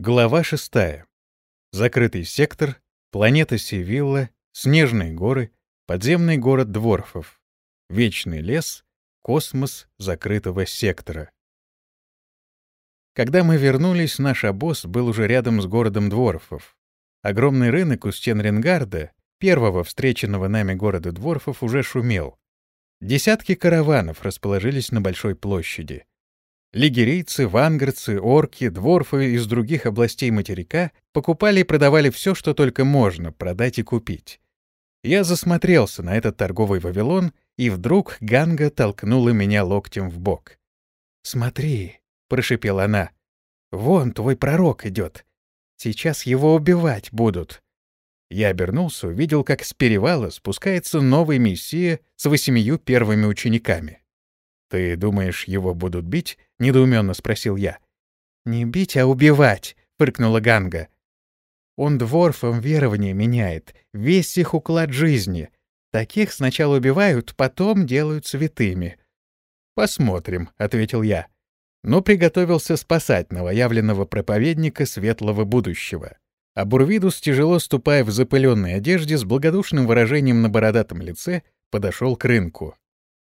Глава шестая. Закрытый сектор, планета Севилла, снежные горы, подземный город Дворфов, вечный лес, космос закрытого сектора. Когда мы вернулись, наш обоз был уже рядом с городом Дворфов. Огромный рынок у стен Ренгарда, первого встреченного нами города Дворфов, уже шумел. Десятки караванов расположились на большой площади. Лигерийцы, вангардцы, орки, дворфы из других областей материка покупали и продавали все, что только можно продать и купить. Я засмотрелся на этот торговый Вавилон, и вдруг Ганга толкнула меня локтем в бок. «Смотри», — прошепела она, — «вон твой пророк идет. Сейчас его убивать будут». Я обернулся, увидел, как с перевала спускается новый мессия с восемью первыми учениками. «Ты думаешь, его будут бить?» — недоуменно спросил я. «Не бить, а убивать», — фыркнула Ганга. «Он дворфом верование меняет, весь их уклад жизни. Таких сначала убивают, потом делают святыми». «Посмотрим», — ответил я. Но приготовился спасать новоявленного проповедника светлого будущего. А Бурвидус, тяжело ступая в запыленной одежде, с благодушным выражением на бородатом лице, подошел к рынку.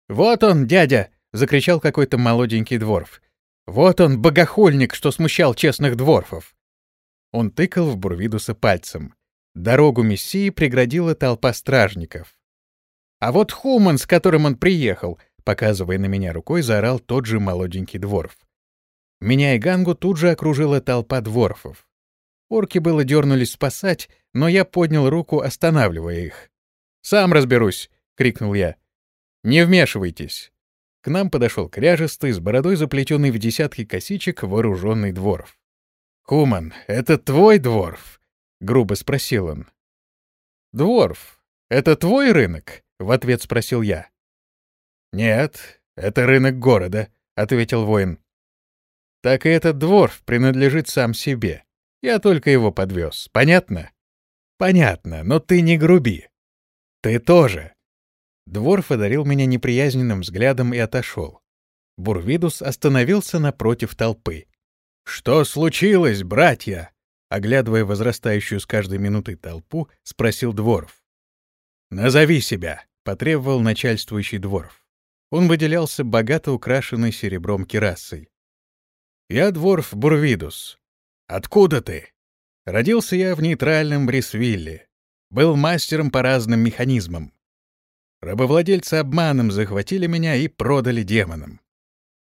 «Вот он, дядя!» — закричал какой-то молоденький дворф. «Вот он, богохульник, что смущал честных дворфов!» Он тыкал в Бурвидуса пальцем. Дорогу Мессии преградила толпа стражников. «А вот Хуман, с которым он приехал!» Показывая на меня рукой, заорал тот же молоденький дворф. Меня и Гангу тут же окружила толпа дворфов. Орки было дернулись спасать, но я поднял руку, останавливая их. «Сам разберусь!» — крикнул я. «Не вмешивайтесь!» К нам подошел кряжестый, с бородой заплетенный в десятки косичек, вооруженный дворф. «Куман, это твой дворф?» — грубо спросил он. «Дворф, это твой рынок?» — в ответ спросил я. «Нет, это рынок города», — ответил воин. «Так и этот дворф принадлежит сам себе. Я только его подвез. Понятно?» «Понятно, но ты не груби. Ты тоже. Дворф одарил меня неприязненным взглядом и отошел. Бурвидус остановился напротив толпы. «Что случилось, братья?» Оглядывая возрастающую с каждой минутой толпу, спросил Дворф. «Назови себя», — потребовал начальствующий Дворф. Он выделялся богато украшенной серебром керасой. «Я Дворф Бурвидус. Откуда ты?» Родился я в нейтральном Брисвилле. Был мастером по разным механизмам. Рабовладельцы обманом захватили меня и продали демонам.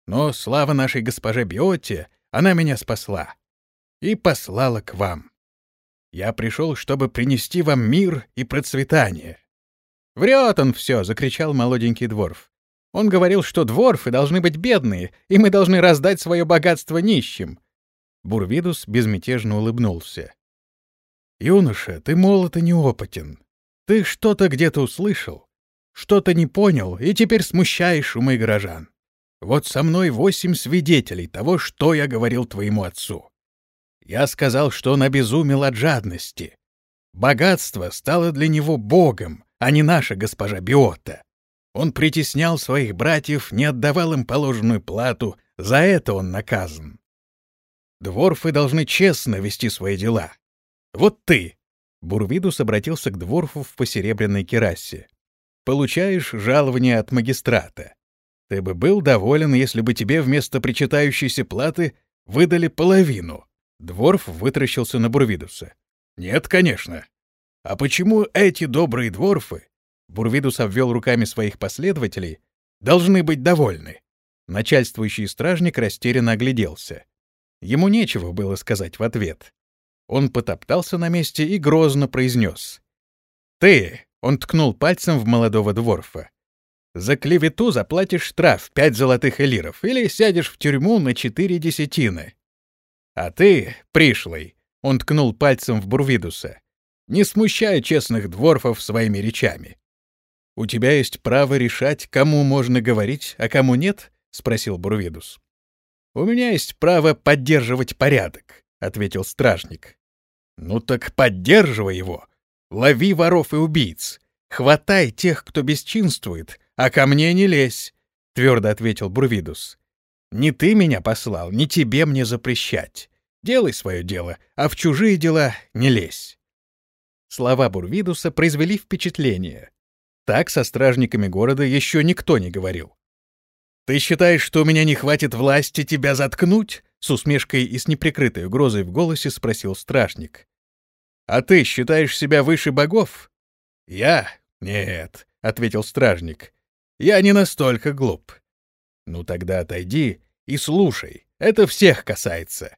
Но слава нашей госпоже Биотте, она меня спасла и послала к вам. Я пришел, чтобы принести вам мир и процветание. «Врет он все!» — закричал молоденький дворф. «Он говорил, что дворфы должны быть бедные, и мы должны раздать свое богатство нищим». Бурвидус безмятежно улыбнулся. «Юноша, ты молод и неопытен. Ты что-то где-то услышал что-то не понял и теперь смущаешь умы горожан. Вот со мной восемь свидетелей того, что я говорил твоему отцу. Я сказал, что он обезумел от жадности. Богатство стало для него богом, а не наша госпожа Биота. Он притеснял своих братьев, не отдавал им положенную плату, за это он наказан. Дворфы должны честно вести свои дела. Вот ты, Бурвидус обратился к Дворфу в посеребряной керасе получаешь жалование от магистрата. Ты бы был доволен, если бы тебе вместо причитающейся платы выдали половину. Дворф вытращился на Бурвидуса. Нет, конечно. А почему эти добрые дворфы, Бурвидус обвел руками своих последователей, должны быть довольны? Начальствующий стражник растерянно огляделся. Ему нечего было сказать в ответ. Он потоптался на месте и грозно произнес. «Ты, он ткнул пальцем в молодого дворфа. «За клевету заплатишь штраф пять золотых элиров или сядешь в тюрьму на четыре десятины. А ты, пришлый, — он ткнул пальцем в Бурвидуса, — не смущай честных дворфов своими речами. «У тебя есть право решать, кому можно говорить, а кому нет?» — спросил Бурвидус. «У меня есть право поддерживать порядок», — ответил стражник. «Ну так поддерживай его», Лови воров и убийц. Хватай тех, кто бесчинствует, а ко мне не лезь, — твердо ответил Бурвидус. Не ты меня послал, не тебе мне запрещать. Делай свое дело, а в чужие дела не лезь. Слова Бурвидуса произвели впечатление. Так со стражниками города еще никто не говорил. «Ты считаешь, что у меня не хватит власти тебя заткнуть?» С усмешкой и с неприкрытой угрозой в голосе спросил стражник. «А ты считаешь себя выше богов?» «Я? Нет», — ответил стражник. «Я не настолько глуп». «Ну тогда отойди и слушай. Это всех касается».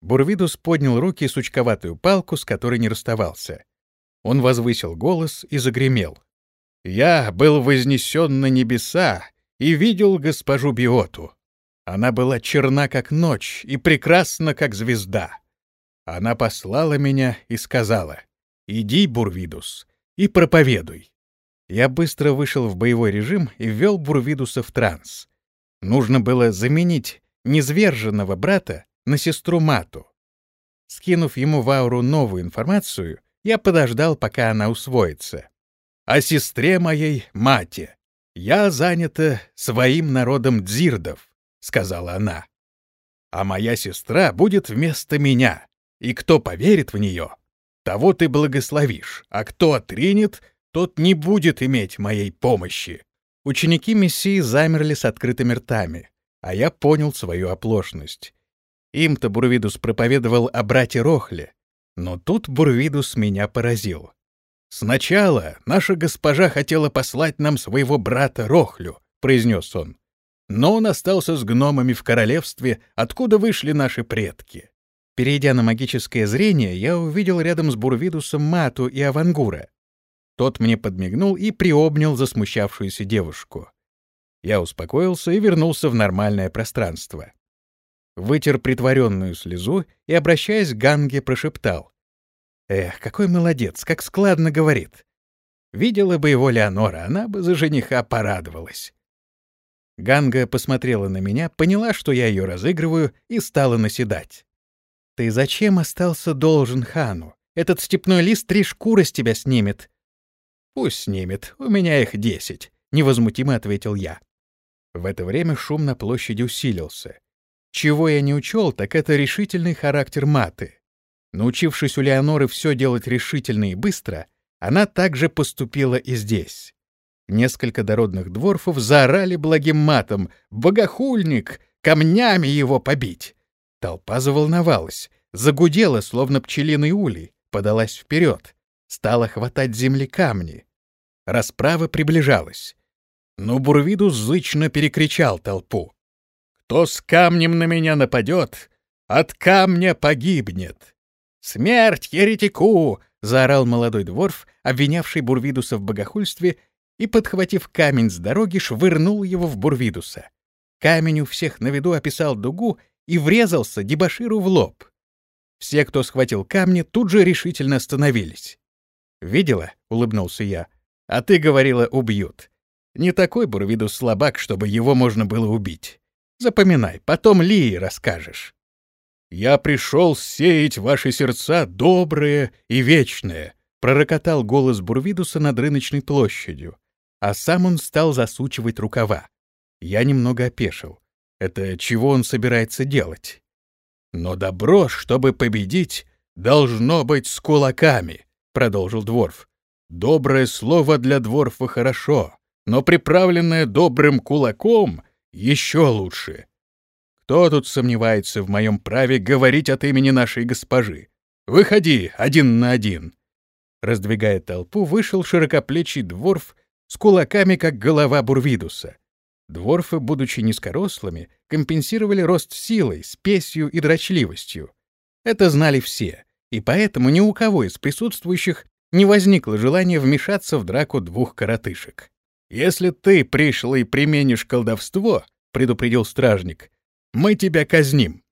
Бурвидус поднял руки и сучковатую палку, с которой не расставался. Он возвысил голос и загремел. «Я был вознесен на небеса и видел госпожу Биоту. Она была черна, как ночь, и прекрасна, как звезда. Она послала меня и сказала, «Иди, Бурвидус, и проповедуй». Я быстро вышел в боевой режим и ввел Бурвидуса в транс. Нужно было заменить низверженного брата на сестру Мату. Скинув ему в ауру новую информацию, я подождал, пока она усвоится. «О сестре моей Мате. Я занята своим народом дзирдов. — сказала она. «А моя сестра будет вместо меня, и кто поверит в нее, того ты благословишь, а кто отринет, тот не будет иметь моей помощи». Ученики Мессии замерли с открытыми ртами, а я понял свою оплошность. Им-то Бурвидус проповедовал о брате Рохле, но тут Бурвидус меня поразил. «Сначала наша госпожа хотела послать нам своего брата Рохлю», — произнес он но он остался с гномами в королевстве, откуда вышли наши предки. Перейдя на магическое зрение, я увидел рядом с Бурвидусом Мату и Авангура. Тот мне подмигнул и приобнял засмущавшуюся девушку. Я успокоился и вернулся в нормальное пространство. Вытер притворенную слезу и, обращаясь к Ганге, прошептал. «Эх, какой молодец, как складно говорит. Видела бы его Леонора, она бы за жениха порадовалась». Ганга посмотрела на меня, поняла, что я ее разыгрываю, и стала наседать. «Ты зачем остался должен хану? Этот степной лист три шкуры с тебя снимет». «Пусть снимет, у меня их десять», — невозмутимо ответил я. В это время шум на площади усилился. Чего я не учел, так это решительный характер маты. Научившись у Леоноры все делать решительно и быстро, она также поступила и здесь. Несколько дородных дворфов заорали благим матом «Богохульник! Камнями его побить!» Толпа заволновалась, загудела, словно пчелиный улей, подалась вперед, стала хватать земли камни. Расправа приближалась. Но Бурвиду зычно перекричал толпу. «Кто с камнем на меня нападет, от камня погибнет!» «Смерть еретику!» — заорал молодой дворф, обвинявший Бурвидуса в богохульстве и, подхватив камень с дороги, швырнул его в Бурвидуса. Камень у всех на виду описал дугу и врезался дебоширу в лоб. Все, кто схватил камни, тут же решительно остановились. «Видела?» — улыбнулся я. «А ты говорила, убьют. Не такой Бурвидус слабак, чтобы его можно было убить. Запоминай, потом Лии расскажешь». «Я пришел сеять ваши сердца добрые и вечные», — пророкотал голос Бурвидуса над рыночной площадью а сам он стал засучивать рукава. Я немного опешил. Это чего он собирается делать? «Но добро, чтобы победить, должно быть с кулаками», — продолжил Дворф. «Доброе слово для Дворфа хорошо, но приправленное добрым кулаком еще лучше. Кто тут сомневается в моем праве говорить от имени нашей госпожи? Выходи один на один». Раздвигая толпу, вышел широкоплечий Дворф с кулаками, как голова Бурвидуса. Дворфы, будучи низкорослыми, компенсировали рост силой, спесью и дрочливостью. Это знали все, и поэтому ни у кого из присутствующих не возникло желания вмешаться в драку двух коротышек. «Если ты, пришлый, применишь колдовство, — предупредил стражник, — мы тебя казним».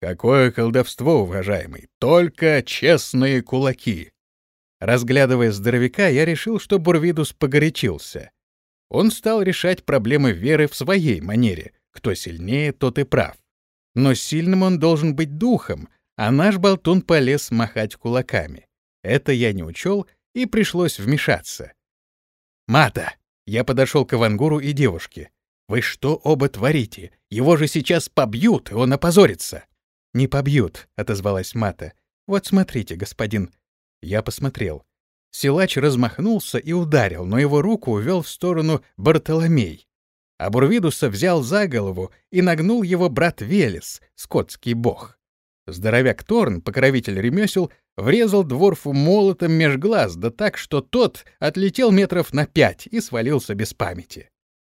«Какое колдовство, уважаемый? Только честные кулаки. Разглядывая здоровяка, я решил, что Бурвидус погорячился. Он стал решать проблемы веры в своей манере. Кто сильнее, тот и прав. Но сильным он должен быть духом, а наш болтун полез махать кулаками. Это я не учел, и пришлось вмешаться. «Мата!» — я подошел к Авангуру и девушке. «Вы что оба творите? Его же сейчас побьют, и он опозорится!» «Не побьют», — отозвалась Мата. «Вот смотрите, господин». Я посмотрел. Силач размахнулся и ударил, но его руку увел в сторону Бартоломей. А Бурвидуса взял за голову и нагнул его брат Велес, скотский бог. Здоровяк Торн, покровитель ремесел, врезал дворфу молотом меж глаз, да так, что тот отлетел метров на пять и свалился без памяти.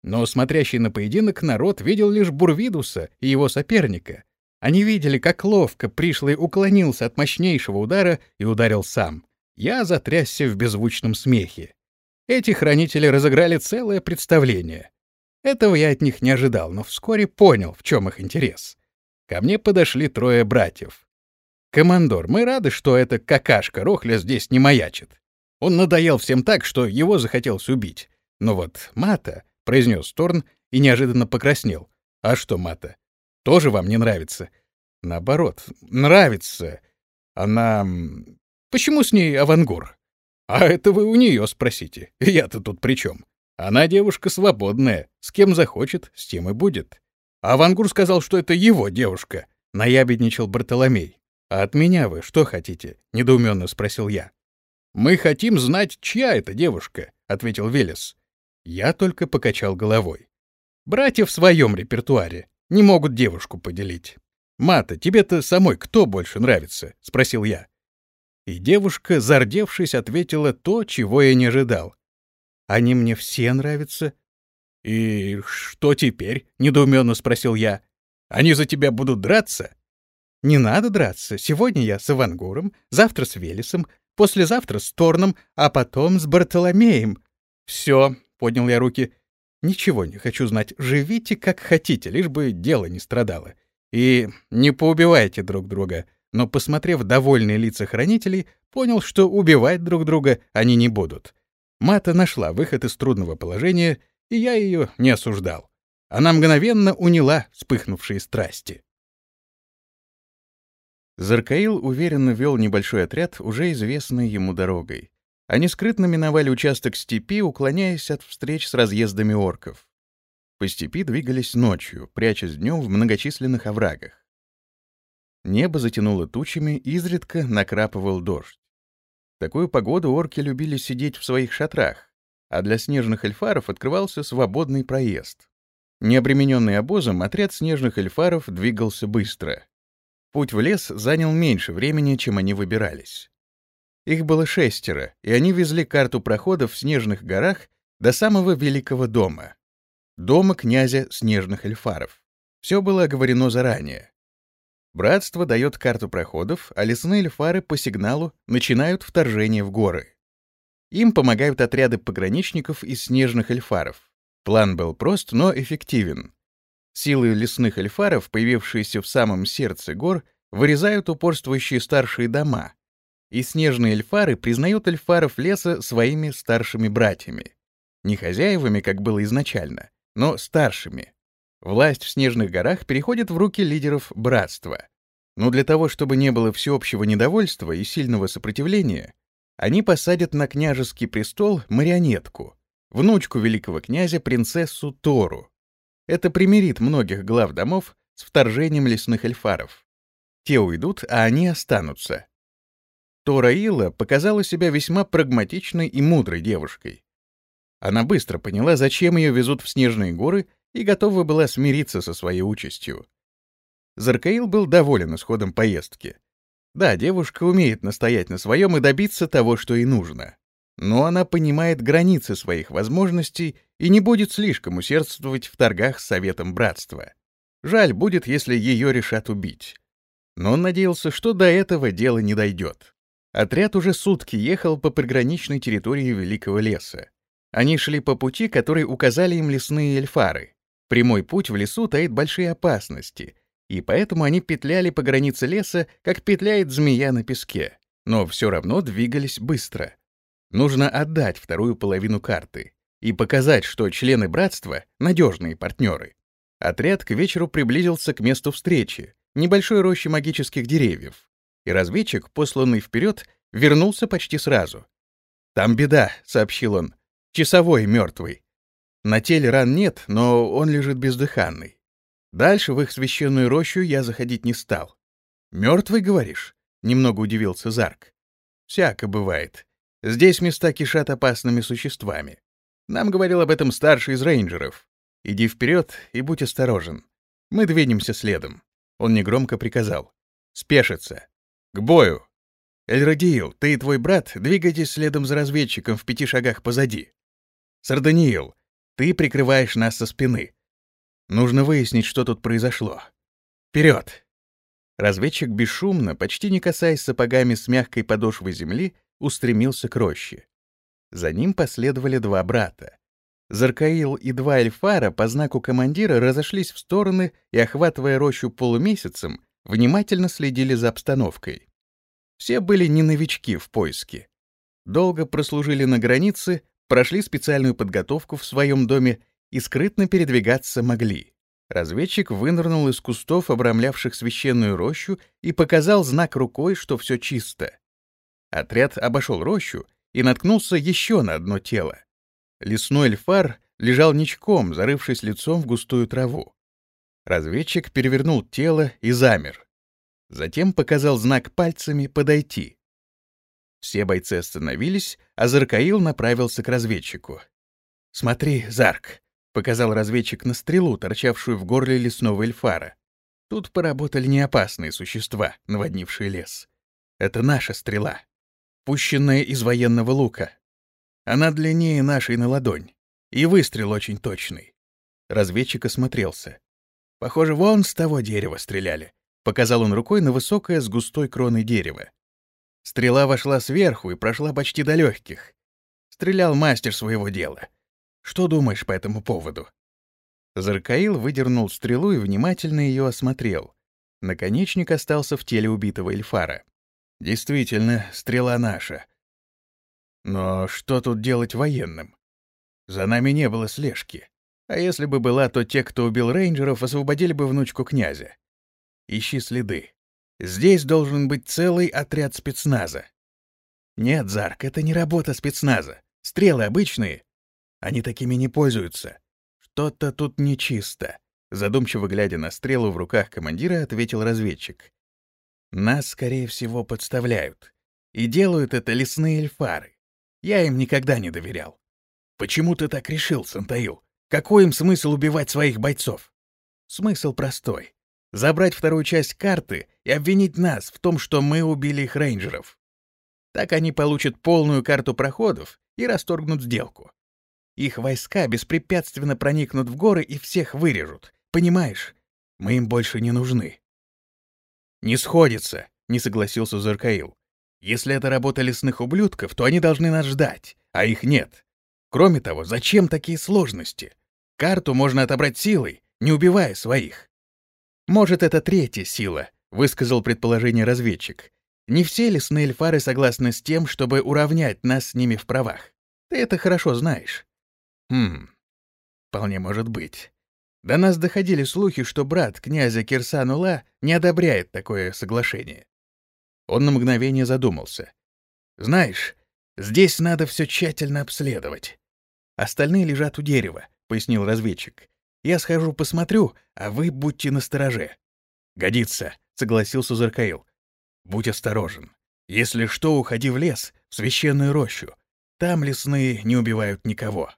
Но смотрящий на поединок народ видел лишь Бурвидуса и его соперника. Они видели, как ловко пришлый уклонился от мощнейшего удара и ударил сам. Я затрясся в беззвучном смехе. Эти хранители разыграли целое представление. Этого я от них не ожидал, но вскоре понял, в чем их интерес. Ко мне подошли трое братьев. «Командор, мы рады, что эта какашка Рохля здесь не маячит. Он надоел всем так, что его захотелось убить. Но вот Мата, — произнес Торн и неожиданно покраснел. «А что, Мата, тоже вам не нравится?» «Наоборот, нравится. Она... Почему с ней авангур?» «А это вы у нее спросите. Я-то тут при чем? Она девушка свободная. С кем захочет, с тем и будет». «Авангур сказал, что это его девушка», — наябедничал Бартоломей. «А от меня вы что хотите?» — недоуменно спросил я. «Мы хотим знать, чья это девушка», — ответил Велес. Я только покачал головой. Братья в своем репертуаре не могут девушку поделить. «Мата, тебе-то самой кто больше нравится?» — спросил я. И девушка, зардевшись, ответила то, чего я не ожидал. «Они мне все нравятся». «И что теперь?» — недоуменно спросил я. «Они за тебя будут драться?» «Не надо драться. Сегодня я с Ивангуром, завтра с Велесом, послезавтра с Торном, а потом с Бартоломеем. Все, поднял я руки. Ничего не хочу знать. Живите как хотите, лишь бы дело не страдало. И не поубивайте друг друга. Но, посмотрев довольные лица хранителей, понял, что убивать друг друга они не будут. Мата нашла выход из трудного положения, и я ее не осуждал. Она мгновенно уняла вспыхнувшие страсти. Заркаил уверенно вел небольшой отряд, уже известной ему дорогой. Они скрытно миновали участок степи, уклоняясь от встреч с разъездами орков. По степи двигались ночью, прячась днем в многочисленных оврагах. Небо затянуло тучами, изредка накрапывал дождь. В такую погоду орки любили сидеть в своих шатрах, а для снежных эльфаров открывался свободный проезд. Необремененный обозом, отряд снежных эльфаров двигался быстро. Путь в лес занял меньше времени, чем они выбирались. Их было шестеро, и они везли карту проходов в Снежных горах до самого Великого дома. Дома князя Снежных эльфаров. Все было оговорено заранее. Братство дает карту проходов, а лесные эльфары по сигналу начинают вторжение в горы. Им помогают отряды пограничников из снежных эльфаров. План был прост, но эффективен. Силы лесных эльфаров, появившиеся в самом сердце гор, вырезают упорствующие старшие дома, и снежные эльфары признают эльфаров леса своими старшими братьями. Не хозяевами, как было изначально, но старшими. Власть в снежных горах переходит в руки лидеров братства. Но для того, чтобы не было всеобщего недовольства и сильного сопротивления, они посадят на княжеский престол марионетку, внучку великого князя принцессу Тору. Это примирит многих глав домов с вторжением лесных эльфаров. Те уйдут, а они останутся. Тораила показала себя весьма прагматичной и мудрой девушкой. Она быстро поняла, зачем ее везут в снежные горы, и готова была смириться со своей участью. Заркаил был доволен исходом поездки. Да, девушка умеет настоять на своем и добиться того, что ей нужно. Но она понимает границы своих возможностей и не будет слишком усердствовать в торгах с Советом Братства. Жаль будет, если ее решат убить. Но он надеялся, что до этого дело не дойдет. Отряд уже сутки ехал по приграничной территории Великого леса. Они шли по пути, который указали им лесные эльфары. Прямой путь в лесу таит большие опасности, и поэтому они петляли по границе леса, как петляет змея на песке, но все равно двигались быстро. Нужно отдать вторую половину карты и показать, что члены братства — надежные партнеры. Отряд к вечеру приблизился к месту встречи, небольшой роще магических деревьев и разведчик, посланный вперед, вернулся почти сразу. «Там беда», — сообщил он. «Часовой мертвый. На теле ран нет, но он лежит бездыханный. Дальше в их священную рощу я заходить не стал. Мертвый, говоришь? Немного удивился Зарк. Всяко бывает. Здесь места кишат опасными существами. Нам говорил об этом старший из рейнджеров. Иди вперед и будь осторожен. Мы двинемся следом. Он негромко приказал. Спешиться. К бою. Эльрадиил, ты и твой брат двигайтесь следом за разведчиком в пяти шагах позади. Сарданиил, ты прикрываешь нас со спины. Нужно выяснить, что тут произошло. Вперед! Разведчик бесшумно, почти не касаясь сапогами с мягкой подошвой земли, устремился к роще. За ним последовали два брата. Заркаил и два эльфара по знаку командира разошлись в стороны и, охватывая рощу полумесяцем, внимательно следили за обстановкой. Все были не новички в поиске. Долго прослужили на границе, прошли специальную подготовку в своем доме и скрытно передвигаться могли. Разведчик вынырнул из кустов, обрамлявших священную рощу, и показал знак рукой, что все чисто. Отряд обошел рощу и наткнулся еще на одно тело. Лесной эльфар лежал ничком, зарывшись лицом в густую траву. Разведчик перевернул тело и замер. Затем показал знак пальцами «подойти». Все бойцы остановились, а Заркаил направился к разведчику. «Смотри, Зарк», — показал разведчик на стрелу, торчавшую в горле лесного эльфара. Тут поработали неопасные существа, наводнившие лес. Это наша стрела, пущенная из военного лука. Она длиннее нашей на ладонь, и выстрел очень точный. Разведчик осмотрелся. Похоже, вон с того дерева стреляли. Показал он рукой на высокое с густой кроной дерево. Стрела вошла сверху и прошла почти до легких. Стрелял мастер своего дела — что думаешь по этому поводу?» Заркаил выдернул стрелу и внимательно ее осмотрел. Наконечник остался в теле убитого Эльфара. «Действительно, стрела наша. Но что тут делать военным? За нами не было слежки. А если бы была, то те, кто убил рейнджеров, освободили бы внучку князя. Ищи следы. Здесь должен быть целый отряд спецназа. Нет, Зарк, это не работа спецназа. Стрелы обычные, они такими не пользуются. Что-то тут нечисто. Задумчиво глядя на стрелу в руках командира, ответил разведчик. Нас, скорее всего, подставляют. И делают это лесные эльфары. Я им никогда не доверял. Почему ты так решил, Сантаил? Какой им смысл убивать своих бойцов? Смысл простой. Забрать вторую часть карты и обвинить нас в том, что мы убили их рейнджеров. Так они получат полную карту проходов и расторгнут сделку. Их войска беспрепятственно проникнут в горы и всех вырежут. Понимаешь? Мы им больше не нужны. Не сходится, не согласился Заркаил. Если это работа лесных ублюдков, то они должны нас ждать, а их нет. Кроме того, зачем такие сложности? Карту можно отобрать силой, не убивая своих. Может, это третья сила, высказал предположение разведчик. Не все лесные эльфары согласны с тем, чтобы уравнять нас с ними в правах. Ты это хорошо знаешь. Хм, вполне может быть. До нас доходили слухи, что брат князя Кирсанула не одобряет такое соглашение. Он на мгновение задумался. «Знаешь, здесь надо все тщательно обследовать. Остальные лежат у дерева», — пояснил разведчик. «Я схожу посмотрю, а вы будьте настороже». «Годится», — согласился Заркаил. «Будь осторожен. Если что, уходи в лес, в священную рощу. Там лесные не убивают никого».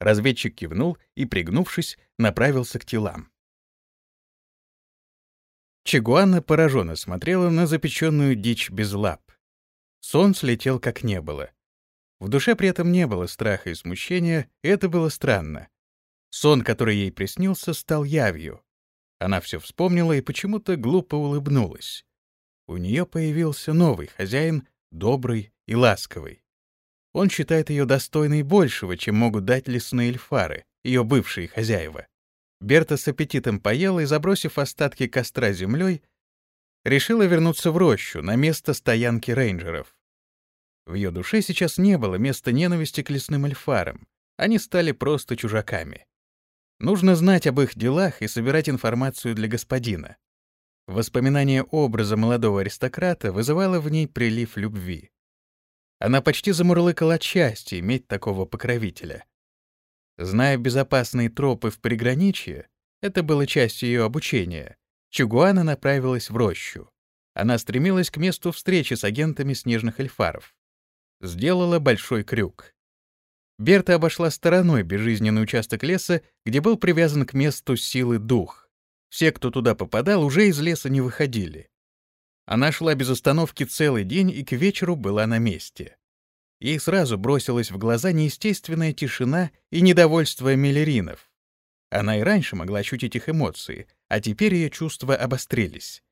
Разведчик кивнул и, пригнувшись, направился к телам. Чигуана пораженно смотрела на запеченную дичь без лап. Сон слетел как не было. В душе при этом не было страха и смущения, это было странно. Сон, который ей приснился, стал явью. Она все вспомнила и почему-то глупо улыбнулась. У нее появился новый хозяин, добрый и ласковый. Он считает ее достойной большего, чем могут дать лесные эльфары, ее бывшие хозяева. Берта с аппетитом поела и, забросив остатки костра землей, решила вернуться в рощу, на место стоянки рейнджеров. В ее душе сейчас не было места ненависти к лесным эльфарам. Они стали просто чужаками. Нужно знать об их делах и собирать информацию для господина. Воспоминание образа молодого аристократа вызывало в ней прилив любви. Она почти замурлыкала счастья иметь такого покровителя. Зная безопасные тропы в приграничье, это было частью ее обучения, Чугуана направилась в рощу. Она стремилась к месту встречи с агентами снежных эльфаров. Сделала большой крюк. Берта обошла стороной безжизненный участок леса, где был привязан к месту силы дух. Все, кто туда попадал, уже из леса не выходили. Она шла без остановки целый день и к вечеру была на месте. Ей сразу бросилась в глаза неестественная тишина и недовольство миллеринов. Она и раньше могла ощутить их эмоции, а теперь ее чувства обострились.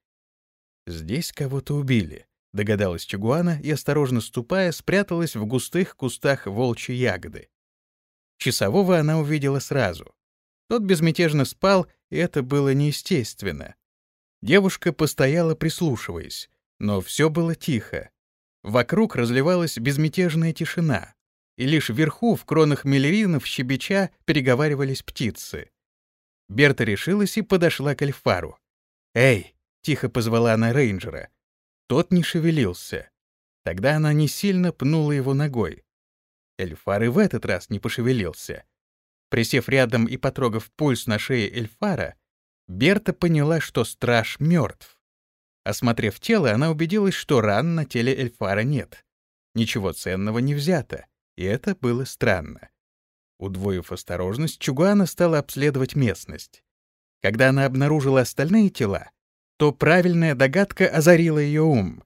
«Здесь кого-то убили», — догадалась Чигуана и, осторожно ступая, спряталась в густых кустах волчьей ягоды. Часового она увидела сразу. Тот безмятежно спал, и это было неестественно. Девушка постояла, прислушиваясь, но все было тихо. Вокруг разливалась безмятежная тишина, и лишь вверху, в кронах мелеринов, щебеча, переговаривались птицы. Берта решилась и подошла к Эльфару. «Эй!» — тихо позвала она рейнджера. Тот не шевелился. Тогда она не сильно пнула его ногой. Эльфар и в этот раз не пошевелился. Присев рядом и потрогав пульс на шее Эльфара, Берта поняла, что страж мертв. Осмотрев тело, она убедилась, что ран на теле Эльфара нет. Ничего ценного не взято, и это было странно. Удвоив осторожность, Чугуана стала обследовать местность. Когда она обнаружила остальные тела, то правильная догадка озарила ее ум.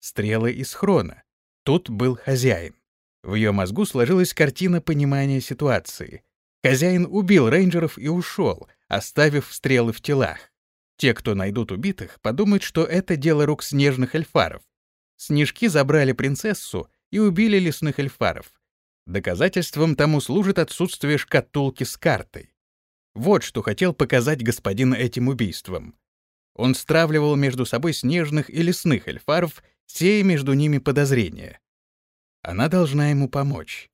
Стрелы из хрона. Тут был хозяин. В ее мозгу сложилась картина понимания ситуации. Хозяин убил рейнджеров и ушел, оставив стрелы в телах. Те, кто найдут убитых, подумают, что это дело рук снежных эльфаров. Снежки забрали принцессу и убили лесных эльфаров. Доказательством тому служит отсутствие шкатулки с картой. Вот что хотел показать господин этим убийством. Он стравливал между собой снежных и лесных эльфаров, сея между ними подозрения. Она должна ему помочь.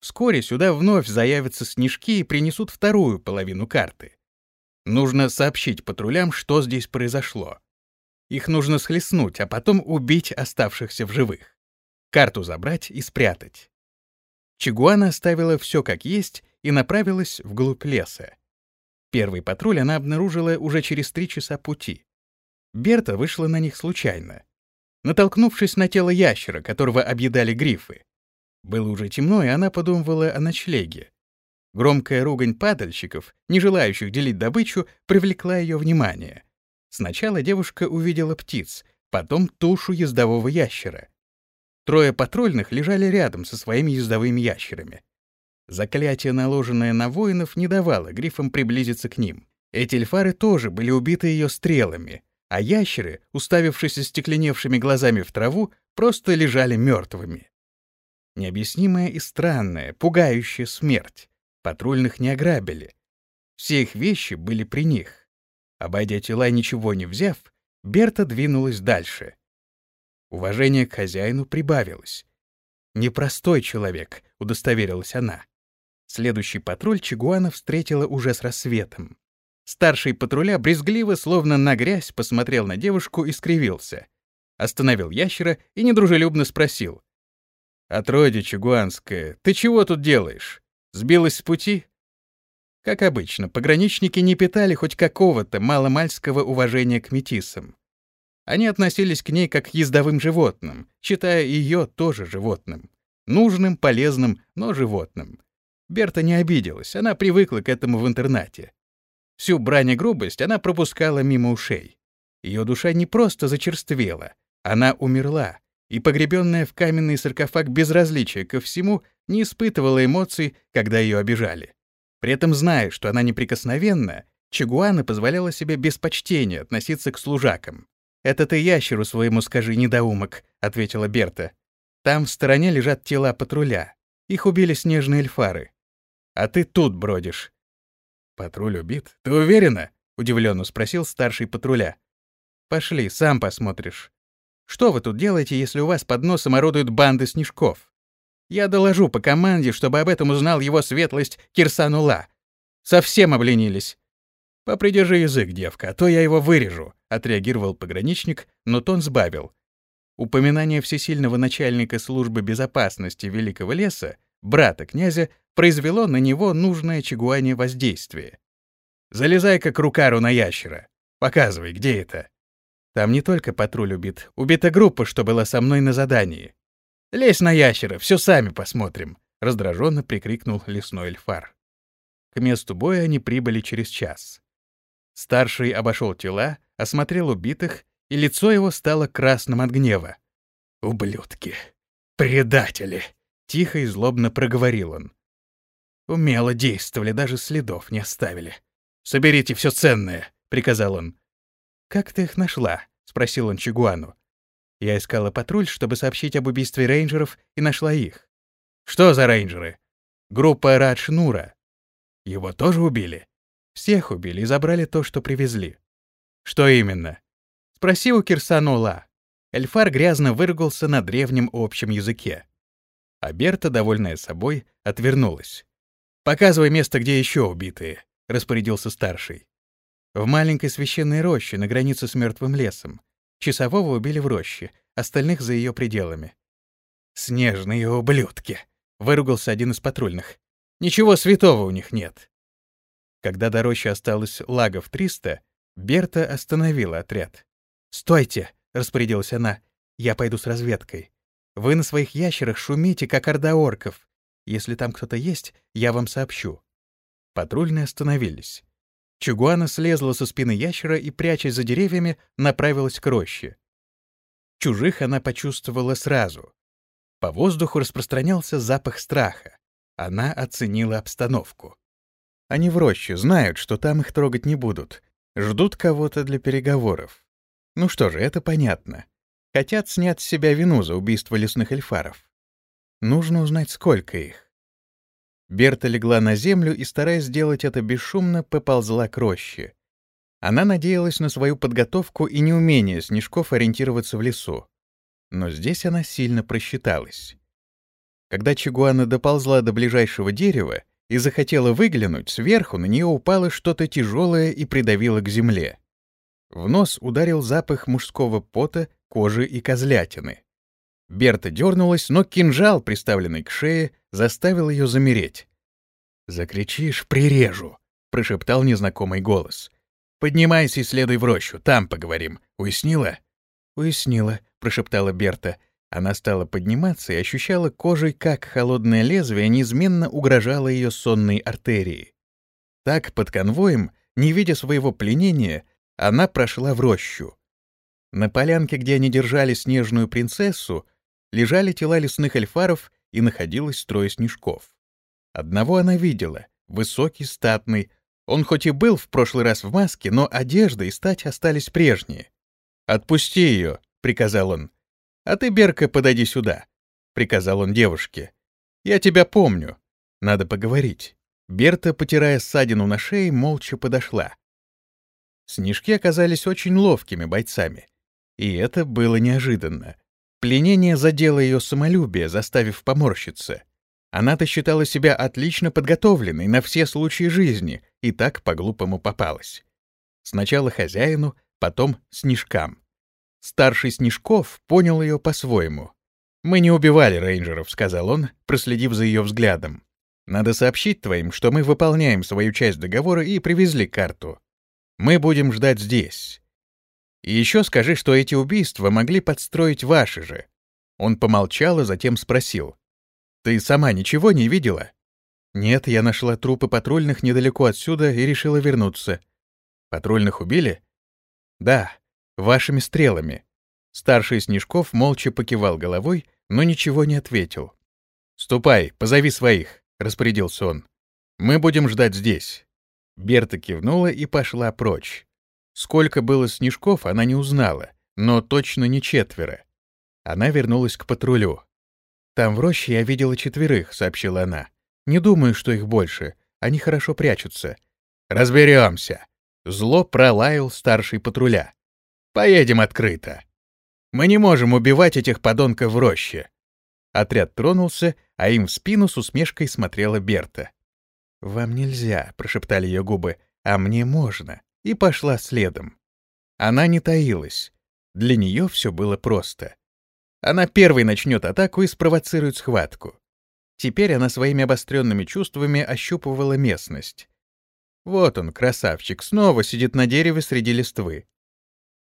Вскоре сюда вновь заявятся снежки и принесут вторую половину карты. Нужно сообщить патрулям, что здесь произошло. Их нужно схлестнуть, а потом убить оставшихся в живых. Карту забрать и спрятать. Чигуана оставила все как есть и направилась вглубь леса. Первый патруль она обнаружила уже через три часа пути. Берта вышла на них случайно, натолкнувшись на тело ящера, которого объедали грифы. Было уже темно, и она подумывала о ночлеге. Громкая ругань падальщиков, не желающих делить добычу, привлекла ее внимание. Сначала девушка увидела птиц, потом тушу ездового ящера. Трое патрульных лежали рядом со своими ездовыми ящерами. Заклятие, наложенное на воинов, не давало грифам приблизиться к ним. Эти эльфары тоже были убиты ее стрелами, а ящеры, уставившись остекленевшими глазами в траву, просто лежали мертвыми. Необъяснимая и странная, пугающая смерть. Патрульных не ограбили. Все их вещи были при них. Обойдя тела и ничего не взяв, Берта двинулась дальше. Уважение к хозяину прибавилось. «Непростой человек», — удостоверилась она. Следующий патруль Чигуана встретила уже с рассветом. Старший патруля брезгливо, словно на грязь, посмотрел на девушку и скривился. Остановил ящера и недружелюбно спросил. «Отродье Чигуанское, ты чего тут делаешь? Сбилась с пути? Как обычно, пограничники не питали хоть какого-то маломальского уважения к метисам. Они относились к ней как к ездовым животным, считая ее тоже животным. Нужным, полезным, но животным. Берта не обиделась, она привыкла к этому в интернате. Всю брань и грубость она пропускала мимо ушей. Ее душа не просто зачерствела, она умерла, и погребенная в каменный саркофаг безразличия ко всему не испытывала эмоций, когда ее обижали. При этом, зная, что она неприкосновенна, Чигуана позволяла себе без почтения относиться к служакам. «Это ты ящеру своему скажи, недоумок», — ответила Берта. «Там в стороне лежат тела патруля. Их убили снежные эльфары. А ты тут бродишь». «Патруль убит? Ты уверена?» — удивленно спросил старший патруля. «Пошли, сам посмотришь». Что вы тут делаете, если у вас под носом орудуют банды снежков? Я доложу по команде, чтобы об этом узнал его светлость Кирсанула. Совсем обленились. Попридержи язык, девка, а то я его вырежу, отреагировал пограничник, но тон сбавил. Упоминание всесильного начальника службы безопасности Великого леса, брата князя, произвело на него нужное чигуане воздействие. Залезай как рукару на ящера. Показывай, где это. Там не только патруль убит, убита группа, что была со мной на задании. Лезь на ящера, все сами посмотрим, раздраженно прикрикнул лесной эльфар. К месту боя они прибыли через час. Старший обошел тела, осмотрел убитых, и лицо его стало красным от гнева. «Ублюдки! Предатели!» — тихо и злобно проговорил он. «Умело действовали, даже следов не оставили. Соберите все ценное!» — приказал он. «Как ты их нашла?» — спросил он Чигуану. Я искала патруль, чтобы сообщить об убийстве рейнджеров, и нашла их. «Что за рейнджеры?» «Группа Радж Нура». «Его тоже убили?» «Всех убили и забрали то, что привезли». «Что именно?» «Спроси у Кирсанула». Эльфар грязно выругался на древнем общем языке. А Берта, довольная собой, отвернулась. «Показывай место, где еще убитые», — распорядился старший. В маленькой священной роще на границе с мертвым лесом. Часового убили в роще, остальных за ее пределами. «Снежные ублюдки!» — выругался один из патрульных. «Ничего святого у них нет». Когда до рощи осталось лагов 300, Берта остановила отряд. «Стойте!» — распорядилась она. «Я пойду с разведкой. Вы на своих ящерах шумите, как орда орков. Если там кто-то есть, я вам сообщу». Патрульные остановились. Чугуана слезла со спины ящера и, прячась за деревьями, направилась к роще. Чужих она почувствовала сразу. По воздуху распространялся запах страха. Она оценила обстановку. Они в роще, знают, что там их трогать не будут. Ждут кого-то для переговоров. Ну что же, это понятно. Хотят снять с себя вину за убийство лесных эльфаров. Нужно узнать, сколько их. Берта легла на землю и, стараясь сделать это бесшумно, поползла к роще. Она надеялась на свою подготовку и неумение снежков ориентироваться в лесу. Но здесь она сильно просчиталась. Когда Чигуана доползла до ближайшего дерева и захотела выглянуть, сверху на нее упало что-то тяжелое и придавило к земле. В нос ударил запах мужского пота, кожи и козлятины. Берта дернулась, но кинжал, приставленный к шее, заставил ее замереть. «Закричишь — прирежу», — прошептал незнакомый голос. «Поднимайся и следуй в рощу, там поговорим. Уяснила?» «Уяснила», — прошептала Берта. Она стала подниматься и ощущала кожей, как холодное лезвие неизменно угрожало ее сонной артерии. Так, под конвоем, не видя своего пленения, она прошла в рощу. На полянке, где они держали снежную принцессу, лежали тела лесных эльфаров и находилось трое снежков. Одного она видела, высокий, статный. Он хоть и был в прошлый раз в маске, но одежда и стать остались прежние. «Отпусти ее», — приказал он. «А ты, Берка, подойди сюда», — приказал он девушке. «Я тебя помню. Надо поговорить». Берта, потирая ссадину на шее, молча подошла. Снежки оказались очень ловкими бойцами. И это было неожиданно. Пленение задело ее самолюбие, заставив поморщиться. Она-то считала себя отлично подготовленной на все случаи жизни и так по-глупому попалась. Сначала хозяину, потом снежкам. Старший Снежков понял ее по-своему. «Мы не убивали рейнджеров», — сказал он, проследив за ее взглядом. «Надо сообщить твоим, что мы выполняем свою часть договора и привезли карту. Мы будем ждать здесь. И еще скажи, что эти убийства могли подстроить ваши же». Он помолчал, а затем спросил. «Ты сама ничего не видела?» «Нет, я нашла трупы патрульных недалеко отсюда и решила вернуться». «Патрульных убили?» «Да, вашими стрелами». Старший Снежков молча покивал головой, но ничего не ответил. «Ступай, позови своих», — распорядился он. «Мы будем ждать здесь». Берта кивнула и пошла прочь. Сколько было снежков, она не узнала, но точно не четверо. Она вернулась к патрулю. «Там в роще я видела четверых», — сообщила она. «Не думаю, что их больше. Они хорошо прячутся». «Разберемся!» — зло пролаял старший патруля. «Поедем открыто. Мы не можем убивать этих подонков в роще». Отряд тронулся, а им в спину с усмешкой смотрела Берта. «Вам нельзя», — прошептали ее губы, — «а мне можно» и пошла следом. Она не таилась. Для нее все было просто. Она первой начнет атаку и спровоцирует схватку. Теперь она своими обостренными чувствами ощупывала местность. Вот он, красавчик, снова сидит на дереве среди листвы.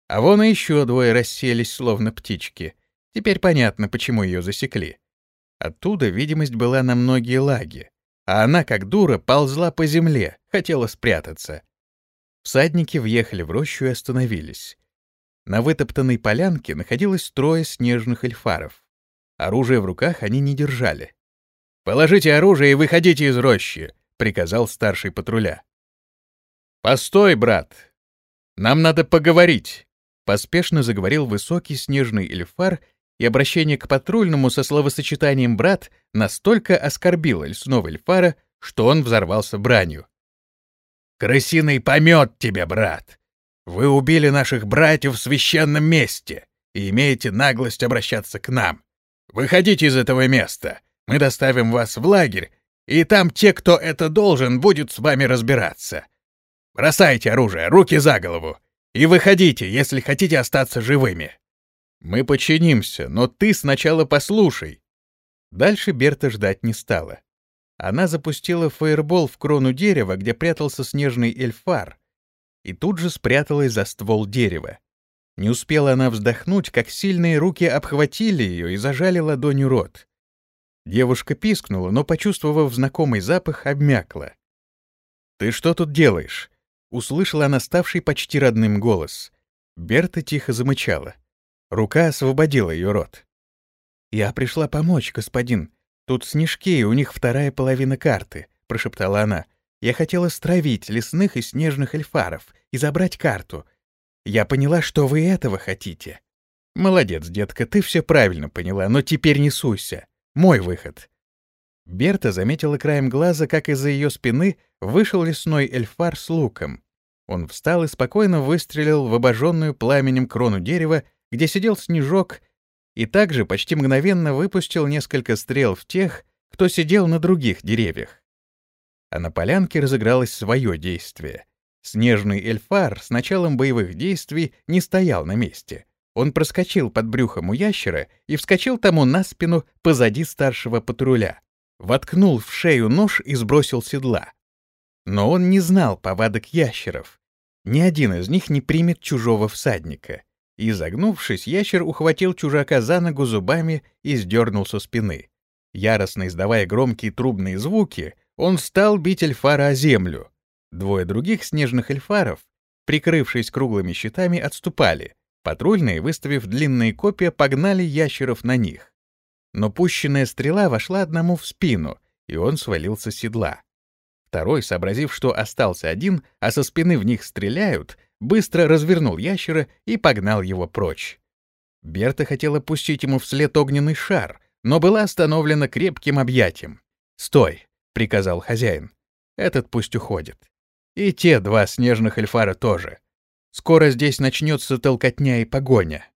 А вон и еще двое расселись, словно птички. Теперь понятно, почему ее засекли. Оттуда видимость была на многие лаги, а она, как дура, ползла по земле, хотела спрятаться. Всадники въехали в рощу и остановились. На вытоптанной полянке находилось трое снежных эльфаров. Оружие в руках они не держали. «Положите оружие и выходите из рощи», — приказал старший патруля. «Постой, брат! Нам надо поговорить!» — поспешно заговорил высокий снежный эльфар, и обращение к патрульному со словосочетанием «брат» настолько оскорбило лесного эльфара, что он взорвался бранью. «Крысиный помет тебе, брат! Вы убили наших братьев в священном месте и имеете наглость обращаться к нам. Выходите из этого места, мы доставим вас в лагерь, и там те, кто это должен, будет с вами разбираться. Бросайте оружие, руки за голову, и выходите, если хотите остаться живыми. Мы подчинимся, но ты сначала послушай. Дальше Берта ждать не стала. Она запустила фаербол в крону дерева, где прятался снежный эльфар, и тут же спряталась за ствол дерева. Не успела она вздохнуть, как сильные руки обхватили ее и зажали ладонью рот. Девушка пискнула, но, почувствовав знакомый запах, обмякла. «Ты что тут делаешь?» — услышала она ставший почти родным голос. Берта тихо замычала. Рука освободила ее рот. «Я пришла помочь, господин. Тут снежки, у них вторая половина карты», — прошептала она. «Я хотела стравить лесных и снежных эльфаров и забрать карту. Я поняла, что вы этого хотите». «Молодец, детка, ты все правильно поняла, но теперь не суйся. Мой выход». Берта заметила краем глаза, как из-за ее спины вышел лесной эльфар с луком. Он встал и спокойно выстрелил в обожженную пламенем крону дерева, где сидел снежок, и также почти мгновенно выпустил несколько стрел в тех, кто сидел на других деревьях. А на полянке разыгралось свое действие. Снежный эльфар с началом боевых действий не стоял на месте. Он проскочил под брюхом у ящера и вскочил тому на спину позади старшего патруля. Воткнул в шею нож и сбросил седла. Но он не знал повадок ящеров. Ни один из них не примет чужого всадника. И, загнувшись, ящер ухватил чужака за ногу зубами и сдернул со спины. Яростно издавая громкие трубные звуки, он стал бить эльфара о землю. Двое других снежных эльфаров, прикрывшись круглыми щитами, отступали — Патрульные, выставив длинные копья, погнали ящеров на них. Но пущенная стрела вошла одному в спину, и он свалился с седла. Второй, сообразив, что остался один, а со спины в них стреляют, быстро развернул ящера и погнал его прочь. Берта хотела пустить ему вслед огненный шар, но была остановлена крепким объятием. «Стой!» — приказал хозяин. «Этот пусть уходит. И те два снежных эльфара тоже. Скоро здесь начнется толкотня и погоня.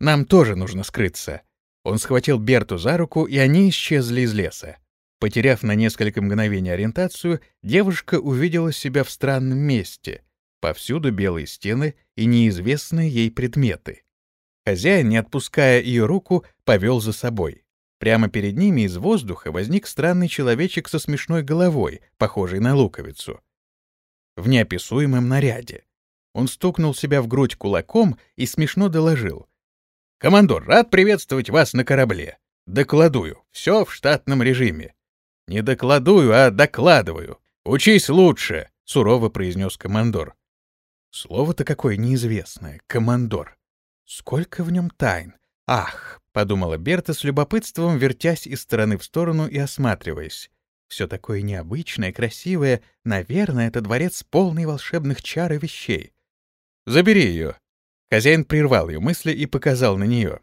Нам тоже нужно скрыться. Он схватил Берту за руку, и они исчезли из леса. Потеряв на несколько мгновений ориентацию, девушка увидела себя в странном месте. Повсюду белые стены и неизвестные ей предметы. Хозяин, не отпуская ее руку, повел за собой. Прямо перед ними из воздуха возник странный человечек со смешной головой, похожий на луковицу. В неописуемом наряде. Он стукнул себя в грудь кулаком и смешно доложил. «Командор, рад приветствовать вас на корабле. Докладую. Все в штатном режиме. Не докладую, а докладываю. Учись лучше», — сурово произнес командор. Слово-то какое неизвестное. Командор. Сколько в нем тайн. Ах, — подумала Берта с любопытством, вертясь из стороны в сторону и осматриваясь. Все такое необычное, красивое. Наверное, это дворец полный волшебных чар и вещей. Забери ее. Хозяин прервал ее мысли и показал на нее.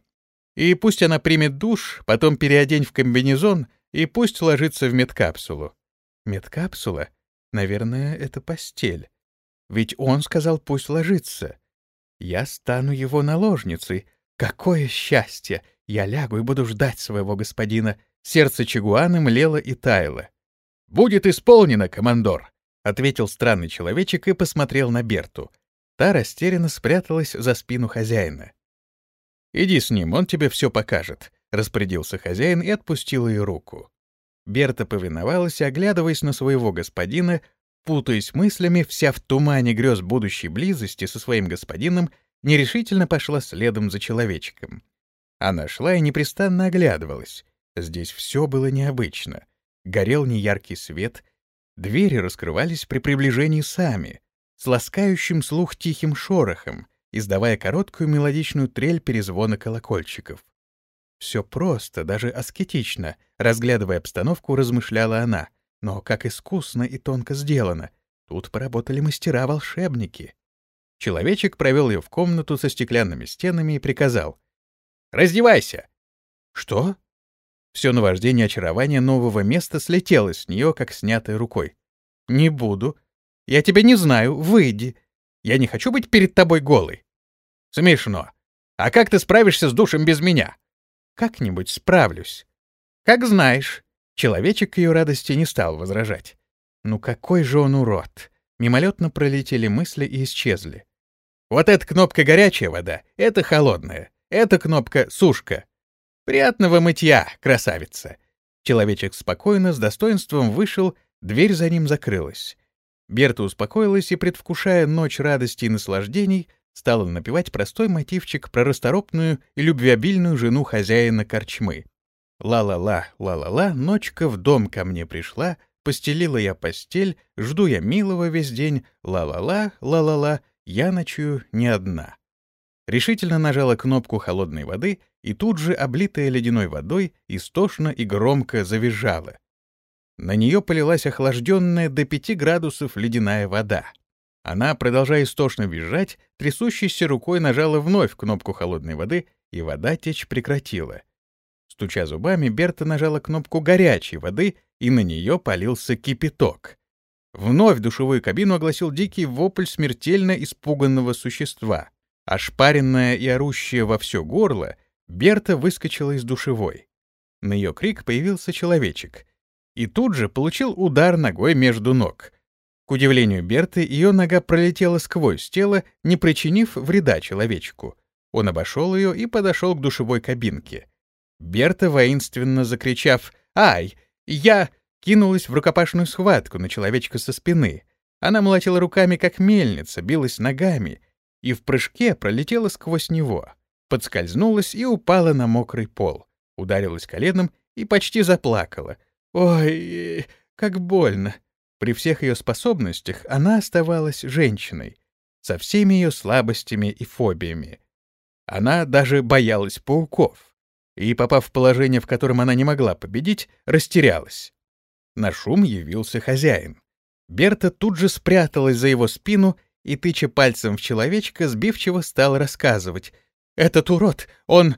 И пусть она примет душ, потом переодень в комбинезон и пусть ложится в медкапсулу. Медкапсула? Наверное, это постель. Ведь он сказал, пусть ложится. Я стану его наложницей. Какое счастье! Я лягу и буду ждать своего господина. Сердце Чигуана млело и таяло. «Будет исполнено, командор!» — ответил странный человечек и посмотрел на Берту. Та растерянно спряталась за спину хозяина. «Иди с ним, он тебе все покажет», — распорядился хозяин и отпустил ее руку. Берта повиновалась, оглядываясь на своего господина, путаясь мыслями, вся в тумане грез будущей близости со своим господином, нерешительно пошла следом за человечком. Она шла и непрестанно оглядывалась. Здесь все было необычно. Горел неяркий свет, двери раскрывались при приближении сами, с ласкающим слух тихим шорохом, издавая короткую мелодичную трель перезвона колокольчиков. Все просто, даже аскетично, разглядывая обстановку, размышляла она. Но как искусно и тонко сделано. Тут поработали мастера-волшебники. Человечек провел ее в комнату со стеклянными стенами и приказал. «Раздевайся!» «Что?» Все наваждение очарования нового места слетело с нее, как снятое рукой. «Не буду. Я тебя не знаю. Выйди. Я не хочу быть перед тобой голой». «Смешно. А как ты справишься с душем без меня?» «Как-нибудь справлюсь». «Как знаешь». Человечек к ее радости не стал возражать. «Ну какой же он урод!» Мимолетно пролетели мысли и исчезли. «Вот эта кнопка горячая вода, это холодная. Эта кнопка сушка. Приятного мытья, красавица!» Человечек спокойно, с достоинством вышел, дверь за ним закрылась. Берта успокоилась и, предвкушая ночь радости и наслаждений, стала напевать простой мотивчик про расторопную и любвеобильную жену хозяина корчмы. Ла-ла-ла, ла-ла-ла, ночка в дом ко мне пришла, постелила я постель, жду я милого весь день, ла-ла-ла, ла-ла-ла, я ночую не одна. Решительно нажала кнопку холодной воды и тут же, облитая ледяной водой, истошно и громко завизжала. На нее полилась охлажденная до пяти градусов ледяная вода. Она, продолжая истошно визжать, трясущейся рукой нажала вновь кнопку холодной воды, и вода течь прекратила. Стуча зубами, Берта нажала кнопку горячей воды, и на нее полился кипяток. Вновь душевую кабину огласил дикий вопль смертельно испуганного существа. Ошпаренная и орущая во все горло, Берта выскочила из душевой. На ее крик появился человечек. И тут же получил удар ногой между ног. К удивлению Берты, ее нога пролетела сквозь тело, не причинив вреда человечку. Он обошел ее и подошел к душевой кабинке. Берта, воинственно закричав «Ай! Я!» кинулась в рукопашную схватку на человечка со спины. Она молотила руками, как мельница, билась ногами и в прыжке пролетела сквозь него, подскользнулась и упала на мокрый пол, ударилась коленом и почти заплакала. «Ой, как больно!» При всех ее способностях она оставалась женщиной, со всеми ее слабостями и фобиями. Она даже боялась пауков и, попав в положение, в котором она не могла победить, растерялась. На шум явился хозяин. Берта тут же спряталась за его спину и, тыча пальцем в человечка, сбивчиво стала рассказывать. «Этот урод, он...»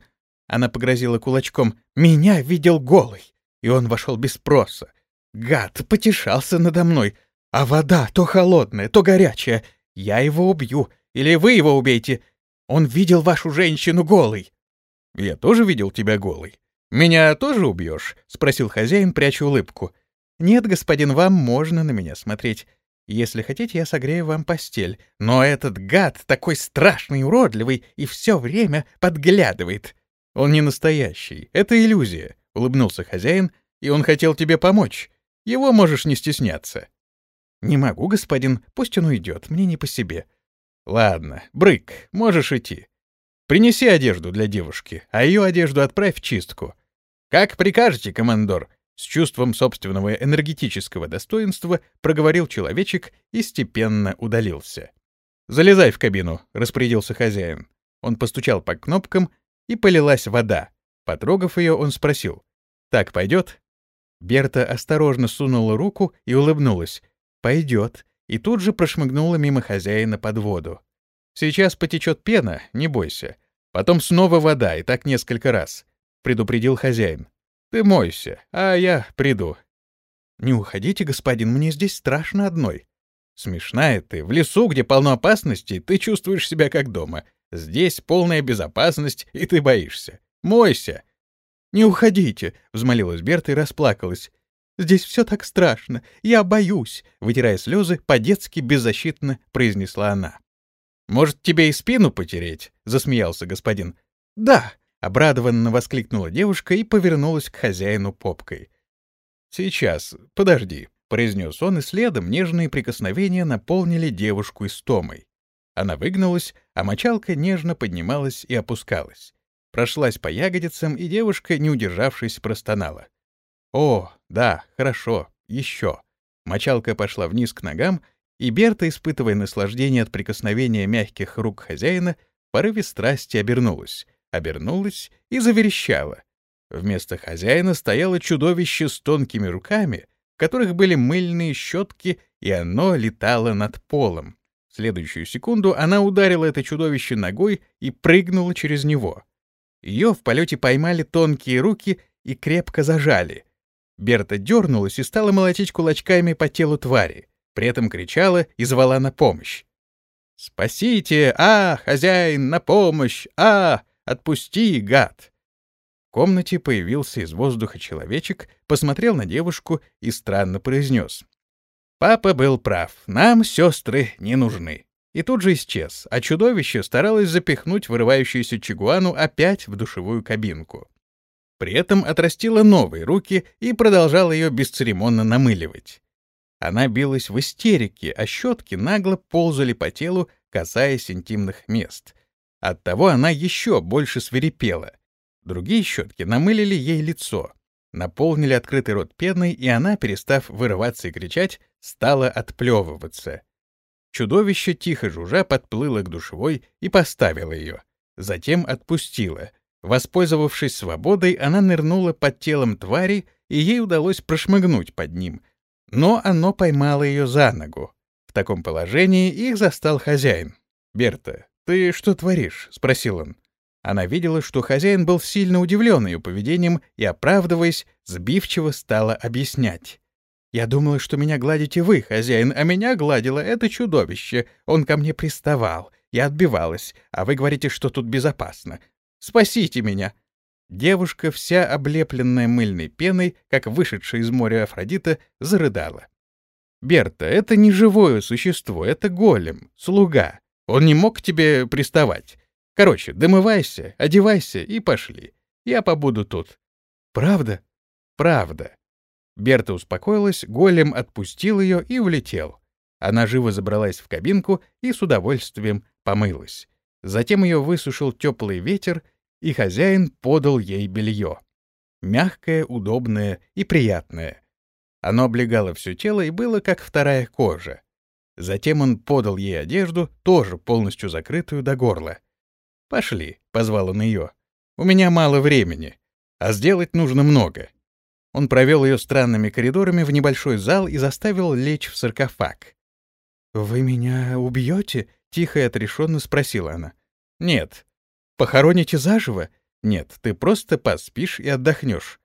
Она погрозила кулачком. «Меня видел голый, и он вошел без спроса. Гад потешался надо мной, а вода то холодная, то горячая. Я его убью, или вы его убейте. Он видел вашу женщину голой. «Я тоже видел тебя голой. Меня тоже убьешь?» — спросил хозяин, пряча улыбку. «Нет, господин, вам можно на меня смотреть. Если хотите, я согрею вам постель. Но этот гад такой страшный уродливый и все время подглядывает. Он не настоящий, это иллюзия», — улыбнулся хозяин, «и он хотел тебе помочь. Его можешь не стесняться». «Не могу, господин, пусть он уйдет, мне не по себе». «Ладно, Брык, можешь идти. Принеси одежду для девушки, а ее одежду отправь в чистку. Как прикажете, командор, с чувством собственного энергетического достоинства проговорил человечек и степенно удалился. «Залезай в кабину», — распорядился хозяин. Он постучал по кнопкам, и полилась вода. Потрогав ее, он спросил. «Так пойдет?» Берта осторожно сунула руку и улыбнулась. «Пойдет», и тут же прошмыгнула мимо хозяина под воду. Сейчас потечет пена, не бойся. Потом снова вода, и так несколько раз», — предупредил хозяин. «Ты мойся, а я приду». «Не уходите, господин, мне здесь страшно одной». «Смешная ты. В лесу, где полно опасностей, ты чувствуешь себя как дома. Здесь полная безопасность, и ты боишься. Мойся!» «Не уходите!» — взмолилась Берта и расплакалась. «Здесь все так страшно. Я боюсь!» — вытирая слезы, по-детски беззащитно произнесла она. Может, тебе и спину потереть?» — засмеялся господин. «Да!» — обрадованно воскликнула девушка и повернулась к хозяину попкой. «Сейчас, подожди», — произнес он, и следом нежные прикосновения наполнили девушку истомой. Она выгнулась, а мочалка нежно поднималась и опускалась. Прошлась по ягодицам, и девушка, не удержавшись, простонала. «О, да, хорошо, еще». Мочалка пошла вниз к ногам, и Берта, испытывая наслаждение от прикосновения мягких рук хозяина, в порыве страсти обернулась, обернулась и заверещала. Вместо хозяина стояло чудовище с тонкими руками, в которых были мыльные щетки, и оно летало над полом. В следующую секунду она ударила это чудовище ногой и прыгнула через него. Ее в полете поймали тонкие руки и крепко зажали. Берта дернулась и стала молотить кулачками по телу твари. При этом кричала и звала на помощь. «Спасите! А, хозяин, на помощь! А, отпусти, гад!» В комнате появился из воздуха человечек, посмотрел на девушку и странно произнес. «Папа был прав. Нам сестры не нужны». И тут же исчез, а чудовище старалось запихнуть вырывающуюся чигуану опять в душевую кабинку. При этом отрастила новые руки и продолжала ее бесцеремонно намыливать. Она билась в истерике, а щетки нагло ползали по телу, касаясь интимных мест. Оттого она еще больше свирепела. Другие щетки намылили ей лицо, наполнили открытый рот пеной, и она, перестав вырываться и кричать, стала отплевываться. Чудовище, тихо жужжа, подплыло к душевой и поставило ее. Затем отпустило. Воспользовавшись свободой, она нырнула под телом твари, и ей удалось прошмыгнуть под ним — но оно поймало ее за ногу. В таком положении их застал хозяин. «Берта, ты что творишь?» — спросил он. Она видела, что хозяин был сильно удивлен ее поведением и, оправдываясь, сбивчиво стала объяснять. «Я думала, что меня гладите вы, хозяин, а меня гладило это чудовище. Он ко мне приставал. Я отбивалась, а вы говорите, что тут безопасно. Спасите меня!» Девушка, вся облепленная мыльной пеной, как вышедшая из моря Афродита, зарыдала. «Берта, это не живое существо, это голем, слуга. Он не мог к тебе приставать. Короче, домывайся, одевайся и пошли. Я побуду тут». «Правда?» «Правда». Берта успокоилась, голем отпустил ее и улетел. Она живо забралась в кабинку и с удовольствием помылась. Затем ее высушил теплый ветер, и хозяин подал ей белье. Мягкое, удобное и приятное. Оно облегало все тело и было как вторая кожа. Затем он подал ей одежду, тоже полностью закрытую до горла. «Пошли», — позвал он ее. «У меня мало времени, а сделать нужно много». Он провел ее странными коридорами в небольшой зал и заставил лечь в саркофаг. «Вы меня убьете?» — тихо и отрешенно спросила она. «Нет, Похороните заживо? Нет, ты просто поспишь и отдохнешь.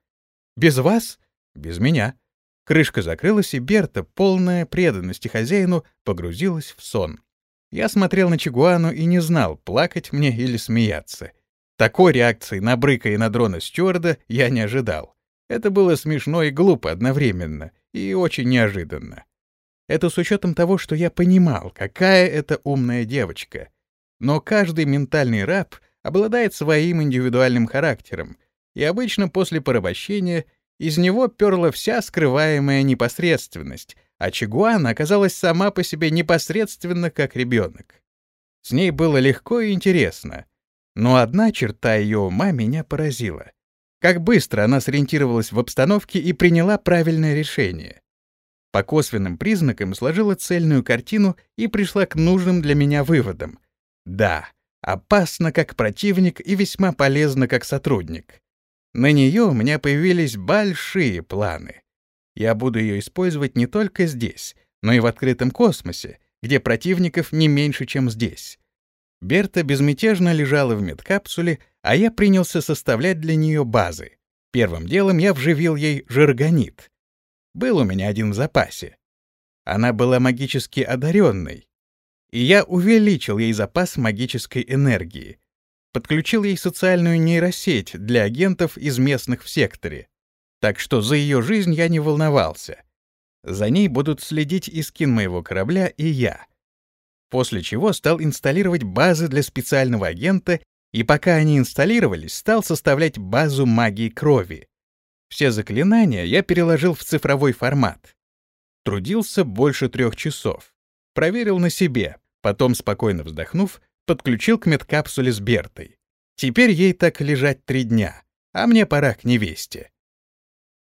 Без вас? Без меня. Крышка закрылась, и Берта, полная преданности хозяину, погрузилась в сон. Я смотрел на Чигуану и не знал, плакать мне или смеяться. Такой реакции на Брыка и на дрона Стюарда я не ожидал. Это было смешно и глупо одновременно, и очень неожиданно. Это с учетом того, что я понимал, какая это умная девочка. Но каждый ментальный раб обладает своим индивидуальным характером, и обычно после порабощения из него перла вся скрываемая непосредственность, а Чигуана оказалась сама по себе непосредственно как ребенок. С ней было легко и интересно, но одна черта ее ума меня поразила. Как быстро она сориентировалась в обстановке и приняла правильное решение. По косвенным признакам сложила цельную картину и пришла к нужным для меня выводам. Да, Опасно как противник и весьма полезно как сотрудник. На нее у меня появились большие планы. Я буду ее использовать не только здесь, но и в открытом космосе, где противников не меньше, чем здесь. Берта безмятежно лежала в медкапсуле, а я принялся составлять для нее базы. Первым делом я вживил ей жаргонит. Был у меня один в запасе. Она была магически одаренной, и я увеличил ей запас магической энергии. Подключил ей социальную нейросеть для агентов из местных в секторе. Так что за ее жизнь я не волновался. За ней будут следить и скин моего корабля, и я. После чего стал инсталлировать базы для специального агента, и пока они инсталлировались, стал составлять базу магии крови. Все заклинания я переложил в цифровой формат. Трудился больше трех часов. Проверил на себе. Потом, спокойно вздохнув, подключил к медкапсуле с Бертой. Теперь ей так лежать три дня, а мне пора к невесте.